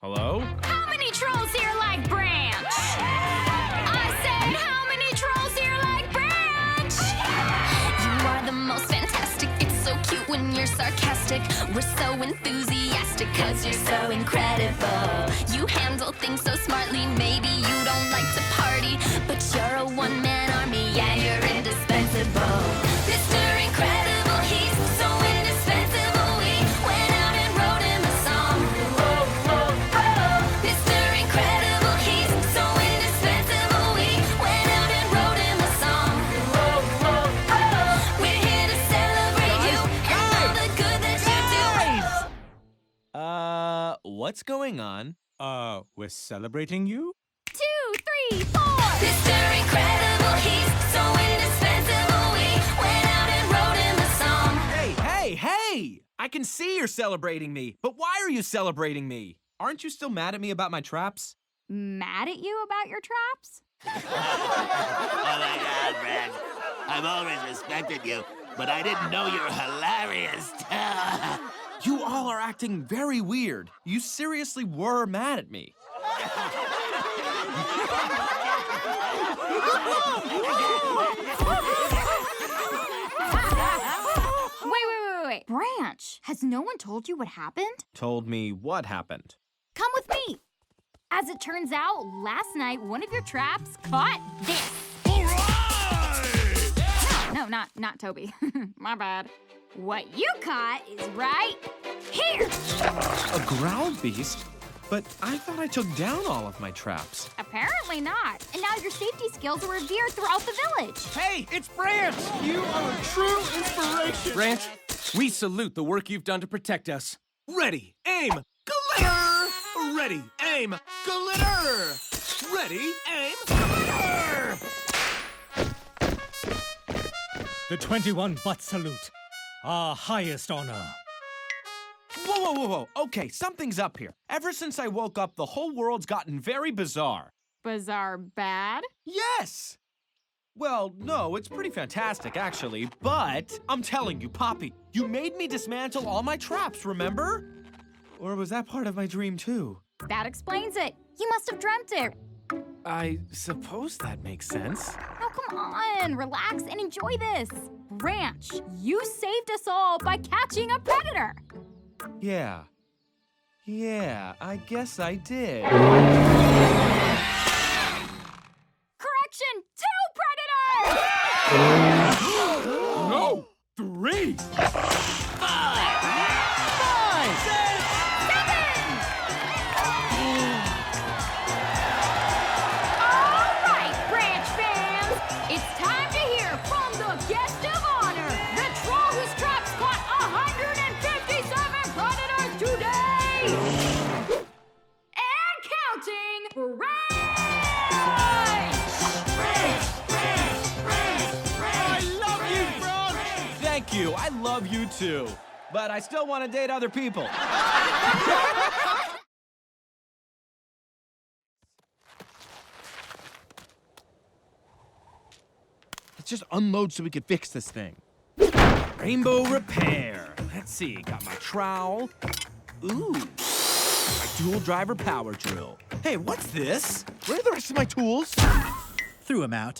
Hello? How many trolls here like Branch? I said, how many trolls here like Branch? You are the most fantastic. It's so cute when you're sarcastic. We're so enthusiastic because you're so incredible. You handle things so smartly. Maybe you don't like to party, but you're a one man what's going on? Uh, we're celebrating you? Two, three, four. Mr. Incredible, he's so indispensable. We went out and wrote him a song. Hey, hey, hey! I can see you're celebrating me, but why are you celebrating me? Aren't you still mad at me about my traps? Mad at you about your traps? Oh my god, Brad. I've always respected you, but I didn't know you were hilarious. You all are acting very weird. You seriously were mad at me. Wait, wait, wait, wait. Branch, has no one told you what happened? Told me what happened. Come with me. As it turns out, last night one of your traps caught this. No, no, not not Toby. My bad. What you caught is right here. A growl beast? But I thought I took down all of my traps. Apparently not. And now your safety skills are revered throughout the village. Hey, it's Branch! You are a true inspiration! Branch, we salute the work you've done to protect us. Ready, aim, glitter! Ready, aim, glitter! Ready, aim, glitter! The 21 butt salute. Our highest honor. Whoa, whoa, whoa, whoa. Okay, something's up here. Ever since I woke up, the whole world's gotten very bizarre. Bizarre bad? Yes! Well, no, it's pretty fantastic, actually. But I'm telling you, Poppy, you made me dismantle all my traps, remember? Or was that part of my dream, too? That explains it. You must have dreamt it. I suppose that makes sense. Oh, come on. Relax and enjoy this. Branch, you saved us all by catching a predator. Yeah. Yeah, I guess I did. Correction, two predators! No, three! Thank you. I love you too. But I still want to date other people. Let's just unload so we can fix this thing. Rainbow repair. Let's see. Got my trowel. Ooh. My dual driver power drill. Hey, what's this? Where are the rest of my tools? Threw them out.